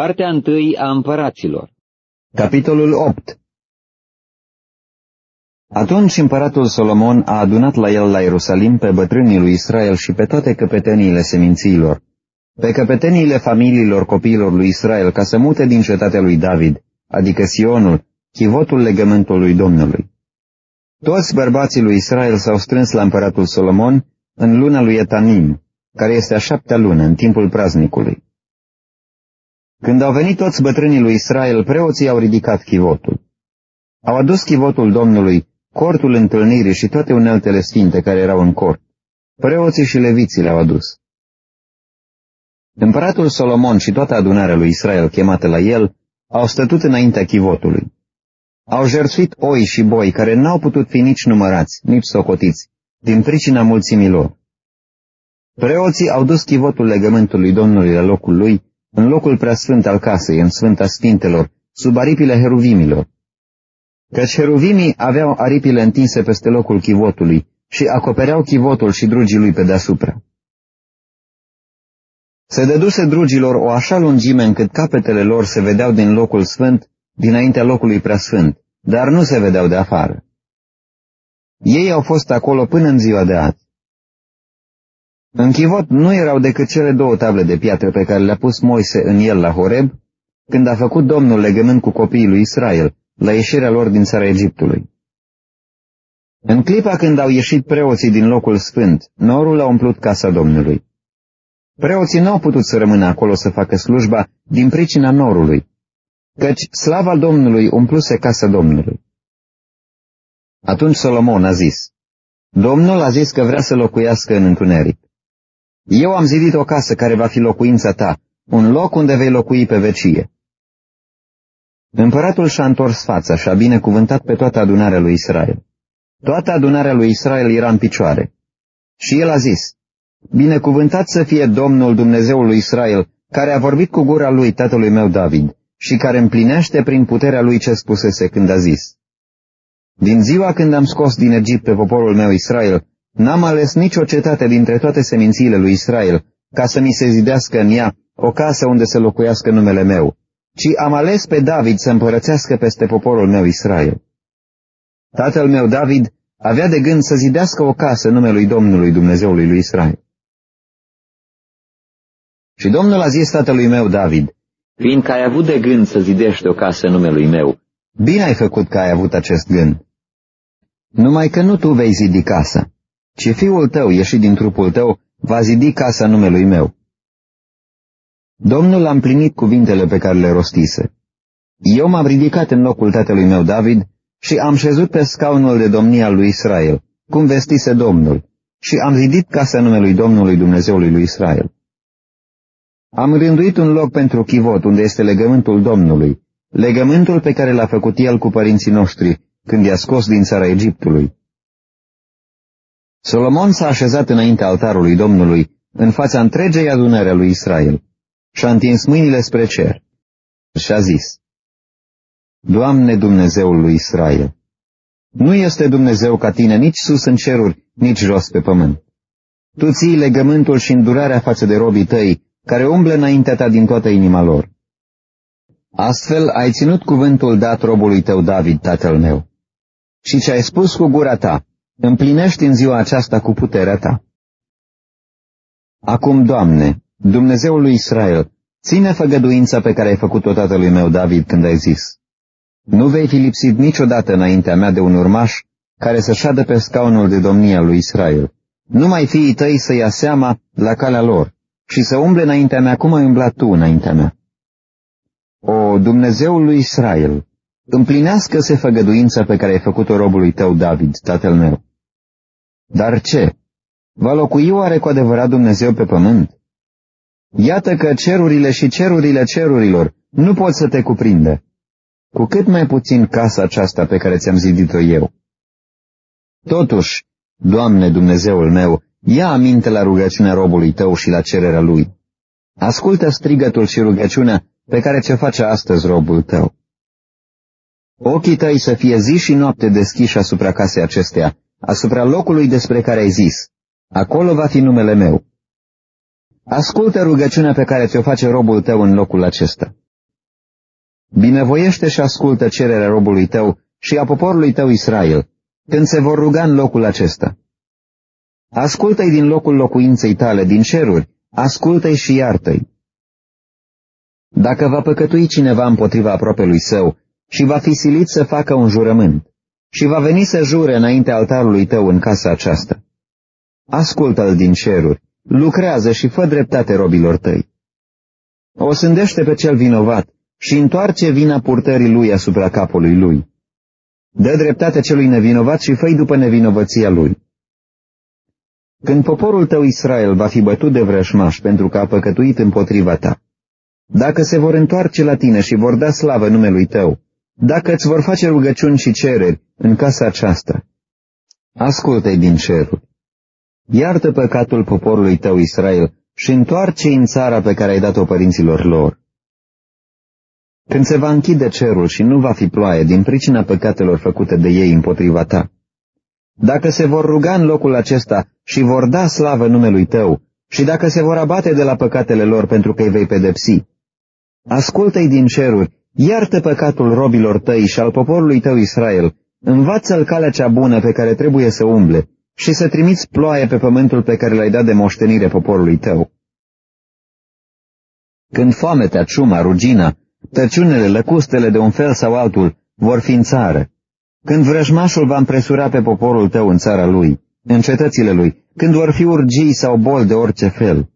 Cartea întâi a împăraților Capitolul 8 Atunci împăratul Solomon a adunat la el la Ierusalim pe bătrânii lui Israel și pe toate căpeteniile semințiilor, pe căpeteniile familiilor copiilor lui Israel, ca să mute din cetatea lui David, adică Sionul, chivotul legământului Domnului. Toți bărbații lui Israel s-au strâns la împăratul Solomon în luna lui Etanim, care este a șaptea lună, în timpul praznicului. Când au venit toți bătrânii lui Israel, preoții au ridicat chivotul. Au adus chivotul Domnului, cortul întâlnirii și toate uneltele sfinte care erau în cort. Preoții și leviții le-au adus. Împăratul Solomon și toată adunarea lui Israel chemată la el au stătut înaintea chivotului. Au jertfit oi și boi care n-au putut fi nici numărați, nici socotiți, din pricina mulțimilor. Preoții au dus chivotul legământului Domnului la locul lui în locul preasfânt al casei, în Sfânta Sfintelor, sub aripile heruvimilor. Căci heruvimii aveau aripile întinse peste locul chivotului și acopereau chivotul și drugii lui pe deasupra. Se dăduse drugilor o așa lungime încât capetele lor se vedeau din locul sfânt, dinaintea locului preasfânt, dar nu se vedeau de afară. Ei au fost acolo până în ziua de azi. În chivot nu erau decât cele două table de piatră pe care le-a pus Moise în el la Horeb, când a făcut Domnul legământ cu copiii lui Israel, la ieșirea lor din țara Egiptului. În clipa când au ieșit preoții din locul sfânt, norul a umplut casa Domnului. Preoții nu au putut să rămână acolo să facă slujba din pricina norului, căci slava Domnului umpluse casa Domnului. Atunci Solomon a zis, Domnul a zis că vrea să locuiască în întuneric. Eu am zidit o casă care va fi locuința ta, un loc unde vei locui pe vecie. Împăratul și-a întors fața și a binecuvântat pe toată adunarea lui Israel. Toată adunarea lui Israel era în picioare. Și el a zis, Binecuvântat să fie Domnul Dumnezeul lui Israel, care a vorbit cu gura lui tatălui meu David și care împlinește prin puterea lui ce spusese când a zis. Din ziua când am scos din Egipt pe poporul meu Israel, N-am ales nicio cetate dintre toate semințiile lui Israel, ca să mi se zidească în ea o casă unde să locuiască numele meu, ci am ales pe David să împărățească peste poporul meu Israel. Tatăl meu David avea de gând să zidească o casă numelui Domnului Dumnezeului lui Israel. Și Domnul a zis tatălui meu David, Fiindcă ai avut de gând să zidești o casă numelui meu, bine ai făcut că ai avut acest gând. Numai că nu tu vei zidi casa, ci fiul tău, ieșit din trupul tău, va zidi casa numelui meu. Domnul a împlinit cuvintele pe care le rostise. Eu m-am ridicat în locul tatălui meu David și am șezut pe scaunul de domnie al lui Israel, cum vestise Domnul, și am zidit casa numelui Domnului Dumnezeului lui Israel. Am rânduit un loc pentru chivot, unde este legământul Domnului, legământul pe care l-a făcut el cu părinții noștri, când i-a scos din țara Egiptului. Solomon s-a așezat înaintea altarului Domnului, în fața întregei adunări a lui Israel, și-a întins mâinile spre cer și a zis, Doamne Dumnezeul lui Israel, nu este Dumnezeu ca tine nici sus în ceruri, nici jos pe pământ. Tu ții legământul și îndurarea față de robii tăi, care umblă înaintea ta din toată inima lor. Astfel ai ținut cuvântul dat robului tău David, tatăl meu. Și ce ai spus cu gura ta, împlinești în ziua aceasta cu puterea ta. Acum, Doamne, Dumnezeul lui Israel, ține făgăduința pe care ai făcut-o tatălui meu David când ai zis, Nu vei fi lipsit niciodată înaintea mea de un urmaș care să șadă pe scaunul de domnia lui Israel. Numai fiii tăi să ia seama la calea lor și să umble înaintea mea cum ai umblat tu înaintea mea. O, Dumnezeul lui Israel, împlinească-se făgăduința pe care ai făcut-o robului tău David, tatăl meu. Dar ce? Va locui oare cu adevărat Dumnezeu pe pământ? Iată că cerurile și cerurile cerurilor nu pot să te cuprindă. Cu cât mai puțin casa aceasta pe care ți-am zidit-o eu. Totuși, Doamne Dumnezeul meu, ia aminte la rugăciunea robului tău și la cererea lui. Ascultă strigătul și rugăciunea pe care ce face astăzi robul tău. Ochii tăi să fie zi și noapte deschiși asupra casei acesteia, asupra locului despre care ai zis, acolo va fi numele meu. Ascultă rugăciunea pe care ți-o face robul tău în locul acesta. binevoiește și ascultă cererea robului tău și a poporului tău Israel, când se vor ruga în locul acesta. Ascultă-i din locul locuinței tale, din ceruri, ascultă-i și iartă-i. Dacă va păcătui cineva împotriva apropiului său și va fi silit să facă un jurământ și va veni să jure înainte altarului tău în casa aceasta, ascultă-l din ceruri, lucrează și fă dreptate robilor tăi. O sândește pe cel vinovat și întoarce vina purtării lui asupra capului lui. Dă dreptate celui nevinovat și fă după nevinovăția lui. Când poporul tău Israel va fi bătut de vrășmaș pentru că a păcătuit împotriva ta, dacă se vor întoarce la tine și vor da slavă numelui tău, dacă îți vor face rugăciuni și cereri în casa aceasta, ascultă-i din cerul. Iartă păcatul poporului tău Israel și întoarce în țara pe care ai dat-o părinților lor. Când se va închide cerul și nu va fi ploaie din pricina păcatelor făcute de ei împotriva ta, dacă se vor ruga în locul acesta și vor da slavă numelui tău, și dacă se vor abate de la păcatele lor pentru că îi vei pedepsi, ascultă-i din ceruri, iartă păcatul robilor tăi și al poporului tău Israel, învață-l calea cea bună pe care trebuie să umble și să trimiți ploaie pe pământul pe care l-ai dat de moștenire poporului tău. Când foametea, ciuma, rugina, tăciunele, lăcustele de un fel sau altul vor fi în țară, când vrăjmașul va împresura pe poporul tău în țara lui, în cetățile lui, când vor fi urgii sau boli de orice fel.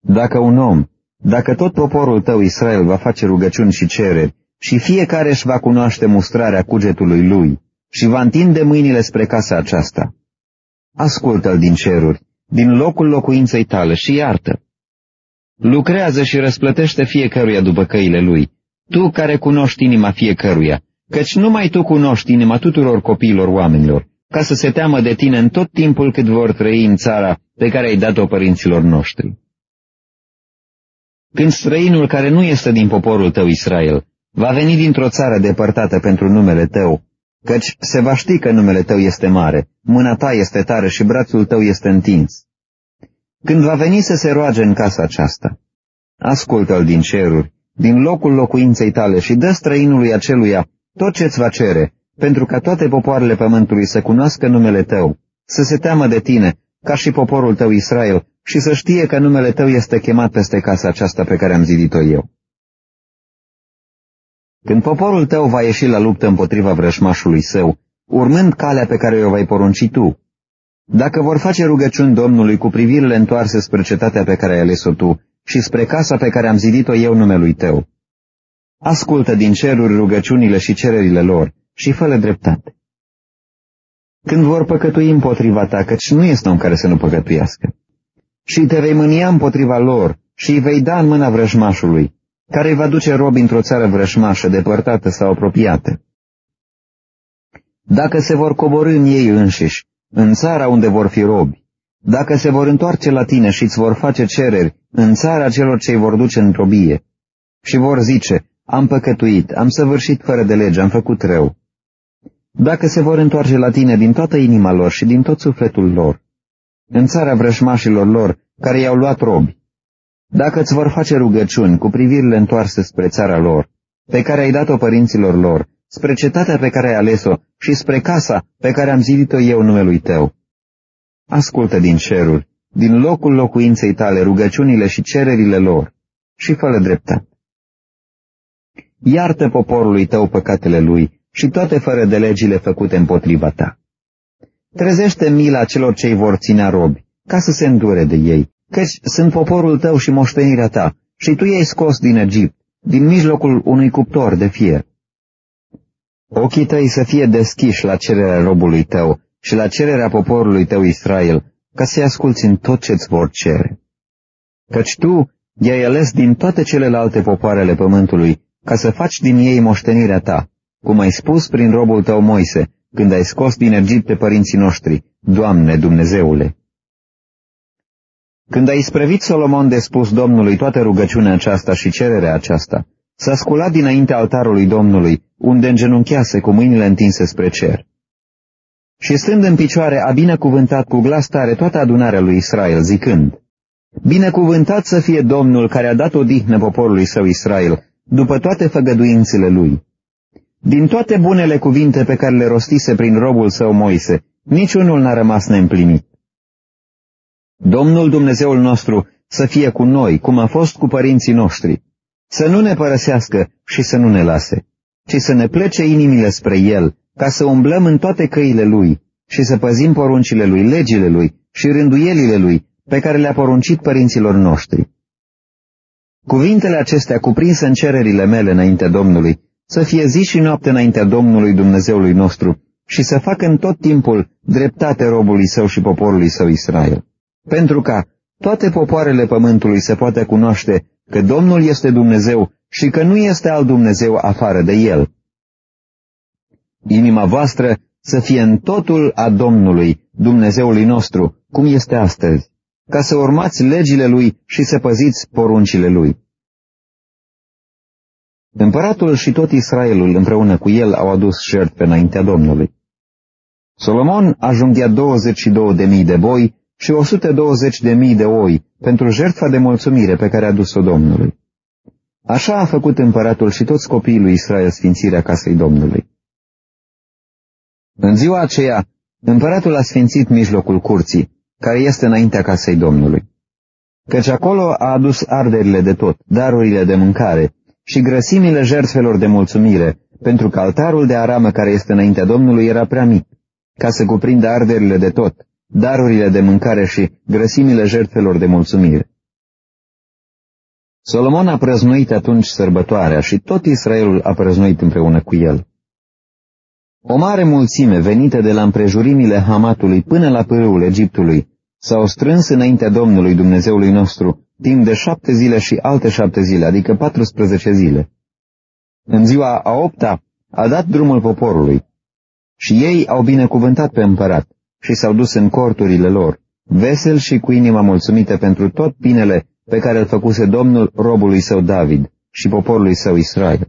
Dacă un om, dacă tot poporul tău Israel va face rugăciuni și cereri, și fiecare își va cunoaște mustrarea cugetului lui și va întinde mâinile spre casa aceasta, ascultă-l din ceruri, din locul locuinței tale și iartă. Lucrează și răsplătește fiecăruia după căile lui, tu care cunoști inima fiecăruia, căci numai tu cunoști inima tuturor copiilor oamenilor, ca să se teamă de tine în tot timpul cât vor trăi în țara pe care ai dat-o părinților noștri. Când străinul care nu este din poporul tău Israel va veni dintr-o țară depărtată pentru numele tău, căci se va ști că numele tău este mare, mâna ta este tare și brațul tău este întins. Când va veni să se roage în casa aceasta, ascultă-l din ceruri, din locul locuinței tale și dă străinului aceluia tot ce-ți va cere, pentru ca toate popoarele pământului să cunoască numele tău, să se teamă de tine, ca și poporul tău Israel, și să știe că numele tău este chemat peste casa aceasta pe care am zidit-o eu. Când poporul tău va ieși la luptă împotriva vrășmașului său, urmând calea pe care o vei porunci tu, dacă vor face rugăciuni Domnului cu privirile întoarse spre cetatea pe care ai ales-o tu și spre casa pe care am zidit-o eu numelui tău, ascultă din ceruri rugăciunile și cererile lor și fă dreptate. Când vor păcătui împotriva ta, căci nu este om care să nu păcătuiască, și te vei mânia împotriva lor și îi vei da în mâna vrăjmașului, care îi va duce robi într-o țară vrăjmașă, depărtată sau apropiată. Dacă se vor coborâ în ei înșiși, în țara unde vor fi robi, dacă se vor întoarce la tine și îți vor face cereri în țara celor ce îi vor duce în robie, și vor zice, am păcătuit, am săvârșit fără de lege, am făcut rău. Dacă se vor întoarce la tine din toată inima lor și din tot sufletul lor, în țara vrășmașilor lor, care i-au luat robi, dacă îți vor face rugăciuni cu privirile întoarse spre țara lor, pe care ai dat-o părinților lor, spre cetatea pe care ai ales-o și spre casa pe care am zidit-o eu numelui tău. Ascultă din cerul, din locul locuinței tale, rugăciunile și cererile lor și fă dreptate. Iartă poporului tău păcatele lui și toate fără de legile făcute împotriva ta. Trezește mila celor ce-i vor ținea robi, ca să se îndure de ei, căci sunt poporul tău și moștenirea ta, și tu i-ai scos din Egipt, din mijlocul unui cuptor de fier. Ochii tăi să fie deschiși la cererea robului tău și la cererea poporului tău Israel, ca să-i asculți în tot ce-ți vor cere. Căci tu i-ai ales din toate celelalte popoarele pământului, ca să faci din ei moștenirea ta, cum ai spus prin robul tău Moise, când ai scos din Egipt pe părinții noștri, Doamne Dumnezeule. Când a isprevit Solomon de spus Domnului toată rugăciunea aceasta și cererea aceasta, s-a sculat dinainte altarului Domnului, unde îngenunchease cu mâinile întinse spre cer. Și stând în picioare, a binecuvântat cu glas tare toată adunarea lui Israel, zicând, Binecuvântat să fie Domnul care a dat odihnă poporului său Israel, după toate făgăduințele lui. Din toate bunele cuvinte pe care le rostise prin robul său Moise, niciunul n-a rămas neîmplinit. Domnul Dumnezeul nostru să fie cu noi, cum a fost cu părinții noștri, să nu ne părăsească și să nu ne lase, ci să ne plece inimile spre El, ca să umblăm în toate căile Lui și să păzim poruncile Lui, legile Lui și rânduielile Lui, pe care le-a poruncit părinților noștri. Cuvintele acestea cuprinse în cererile mele înainte Domnului, să fie zi și noapte înaintea Domnului Dumnezeului nostru și să facă în tot timpul dreptate robului său și poporului său Israel. Pentru ca toate popoarele pământului se poate cunoaște că Domnul este Dumnezeu și că nu este alt Dumnezeu afară de El. Inima voastră să fie în totul a Domnului, Dumnezeului nostru, cum este astăzi, ca să urmați legile Lui și să păziți poruncile Lui. Împăratul și tot Israelul împreună cu el au adus șertfe înaintea Domnului. Solomon ajungea 22.000 de boi și 120.000 de oi pentru jertfa de mulțumire pe care a dus-o Domnului. Așa a făcut împăratul și toți copiii lui Israel sfințirea casei Domnului. În ziua aceea, împăratul a sfințit mijlocul curții, care este înaintea casei Domnului. Căci acolo a adus arderile de tot, darurile de mâncare și grăsimile jertfelor de mulțumire, pentru că altarul de aramă care este înaintea Domnului era prea mic, ca să cuprindă arderile de tot, darurile de mâncare și grăsimile jertfelor de mulțumire. Solomon a prăznuit atunci sărbătoarea și tot Israelul a prăznuit împreună cu el. O mare mulțime venită de la împrejurimile Hamatului până la pârâul Egiptului s-au strâns înaintea Domnului Dumnezeului nostru timp de șapte zile și alte șapte zile, adică 14 zile. În ziua a opta a dat drumul poporului și ei au binecuvântat pe împărat și s-au dus în corturile lor, vesel și cu inima mulțumită pentru tot binele pe care îl făcuse Domnul robului său David și poporului său Israel.